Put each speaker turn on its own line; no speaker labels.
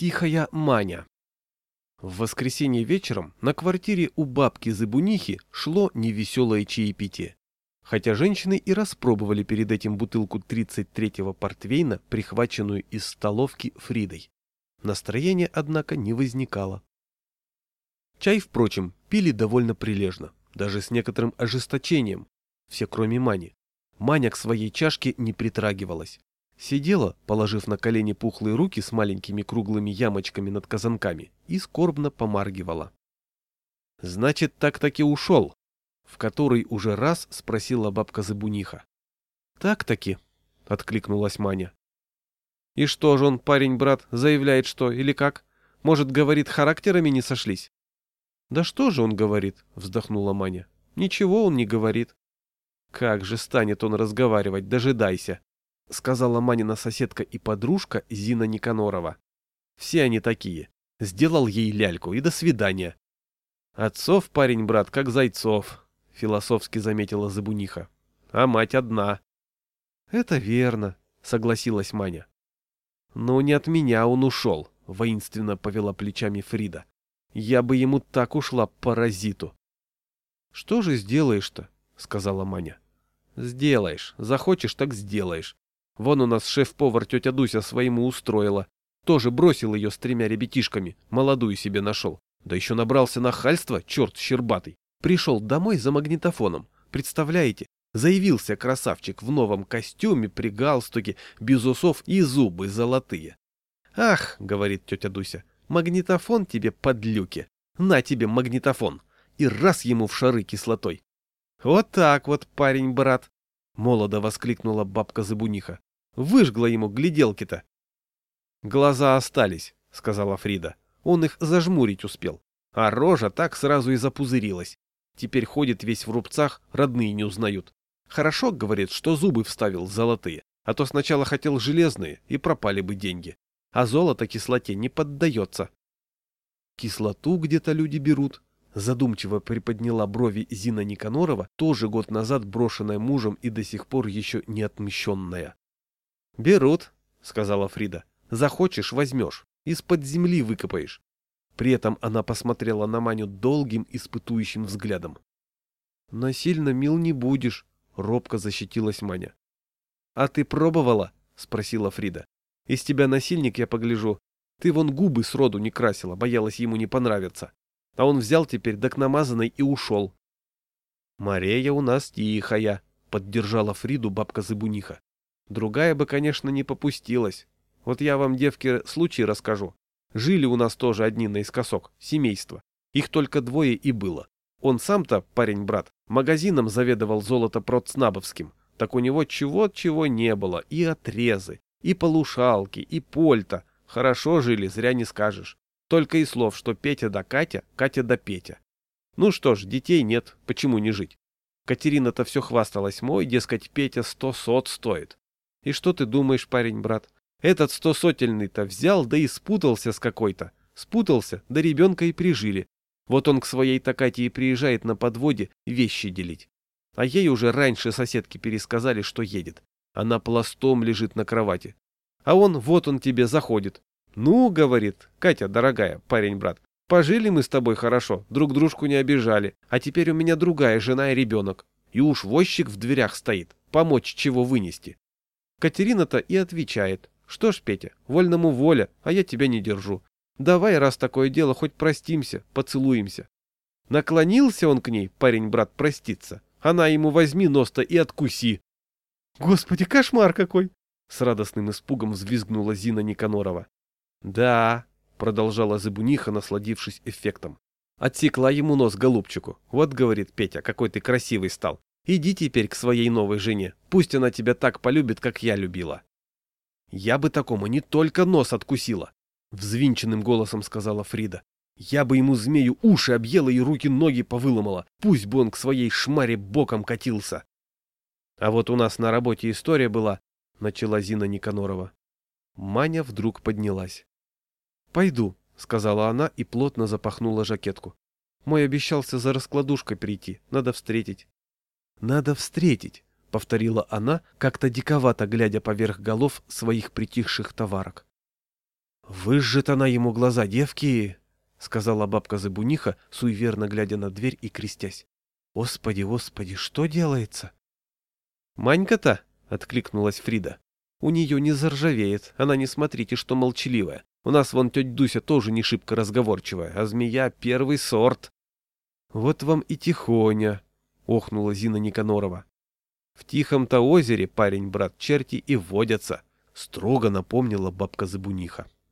Тихая Маня. В воскресенье вечером на квартире у бабки Зыбунихи шло невеселое чаепитие. Хотя женщины и распробовали перед этим бутылку 33-го портвейна, прихваченную из столовки Фридой. Настроение, однако, не возникало. Чай, впрочем, пили довольно прилежно, даже с некоторым ожесточением, все кроме Мани. Маня к своей чашке не притрагивалась. Сидела, положив на колени пухлые руки с маленькими круглыми ямочками над казанками, и скорбно помаргивала. «Значит, так-таки ушел?» В который уже раз спросила бабка Забуниха. «Так-таки», — откликнулась Маня. «И что же он, парень-брат, заявляет что, или как? Может, говорит, характерами не сошлись?» «Да что же он говорит?» — вздохнула Маня. «Ничего он не говорит». «Как же станет он разговаривать, дожидайся!» — сказала Манина соседка и подружка Зина Никанорова. «Все они такие. Сделал ей ляльку и до свидания». «Отцов парень-брат, как зайцов», — философски заметила Забуниха. «А мать одна». «Это верно», — согласилась Маня. «Но не от меня он ушел», — воинственно повела плечами Фрида. «Я бы ему так ушла, паразиту». «Что же сделаешь-то?» — сказала Маня. «Сделаешь. Захочешь, так сделаешь. Вон у нас шеф-повар тетя Дуся своему устроила. Тоже бросил ее с тремя ребятишками, молодую себе нашел. Да еще набрался нахальства, черт щербатый. Пришел домой за магнитофоном. Представляете? Заявился красавчик в новом костюме, при галстуке, без усов и зубы золотые. «Ах», — говорит тетя Дуся, — «магнитофон тебе подлюки. На тебе магнитофон». И раз ему в шары кислотой. «Вот так вот, парень-брат», — молодо воскликнула бабка Забуниха. Выжгла ему гляделки-то. Глаза остались, сказала Фрида. Он их зажмурить успел. А рожа так сразу и запузырилась. Теперь ходит весь в рубцах, родные не узнают. Хорошо, говорит, что зубы вставил золотые, а то сначала хотел железные, и пропали бы деньги. А золото кислоте не поддается. Кислоту где-то люди берут. Задумчиво приподняла брови Зина Никанорова, тоже год назад брошенная мужем и до сих пор еще не отмщенная. «Берут», — сказала Фрида. «Захочешь — возьмешь. Из-под земли выкопаешь». При этом она посмотрела на Маню долгим испытующим взглядом. «Насильно мил не будешь», — робко защитилась Маня. «А ты пробовала?» — спросила Фрида. «Из тебя насильник, я погляжу. Ты вон губы сроду не красила, боялась ему не понравиться. А он взял теперь да к намазанной и ушел». «Мария у нас тихая», — поддержала Фриду бабка Зыбуниха. Другая бы, конечно, не попустилась. Вот я вам, девки, случай расскажу. Жили у нас тоже одни наискосок, семейство. Их только двое и было. Он сам-то, парень-брат, магазином заведовал золото-процнабовским. Так у него чего-чего не было. И отрезы, и полушалки, и польта. Хорошо жили, зря не скажешь. Только и слов, что Петя да Катя, Катя да Петя. Ну что ж, детей нет, почему не жить? Катерина-то все хвасталась, мой, дескать, Петя сто сот стоит. И что ты думаешь, парень-брат? Этот стосотельный-то взял, да и спутался с какой-то. Спутался, да ребенка и прижили. Вот он к своей Такате и приезжает на подводе вещи делить. А ей уже раньше соседки пересказали, что едет. Она пластом лежит на кровати. А он, вот он тебе заходит. Ну, говорит, Катя, дорогая, парень-брат, пожили мы с тобой хорошо, друг дружку не обижали, а теперь у меня другая жена и ребенок. И уж возчик в дверях стоит, помочь чего вынести. Катерина-то и отвечает. Что ж, Петя, вольному воля, а я тебя не держу. Давай, раз такое дело, хоть простимся, поцелуемся. Наклонился он к ней, парень-брат, проститься. Она ему возьми нос-то и откуси. Господи, кошмар какой! С радостным испугом взвизгнула Зина Никанорова. Да, продолжала Забуниха, насладившись эффектом. Отсекла ему нос голубчику. Вот, говорит Петя, какой ты красивый стал. Иди теперь к своей новой жене, пусть она тебя так полюбит, как я любила. Я бы такому не только нос откусила, взвинченным голосом сказала Фрида. Я бы ему змею уши объела и руки-ноги повыломала, пусть бы он к своей шмаре боком катился. А вот у нас на работе история была, начала Зина Никанорова. Маня вдруг поднялась. «Пойду», — сказала она и плотно запахнула жакетку. «Мой обещался за раскладушкой прийти, надо встретить». «Надо встретить», — повторила она, как-то диковато глядя поверх голов своих притихших товарок. Выжжет она ему глаза, девки, — сказала бабка Забуниха, суеверно глядя на дверь и крестясь. Господи, господи, что делается? Манька-то, — откликнулась Фрида. У нее не заржавеет, она не смотрите, что молчаливая. У нас вон тетя Дуся тоже не шибко разговорчивая, а змея первый сорт. Вот вам и тихоня, — охнула Зина Никанорова. В тихом-то озере парень-брат черти и водятся, — строго напомнила бабка Забуниха.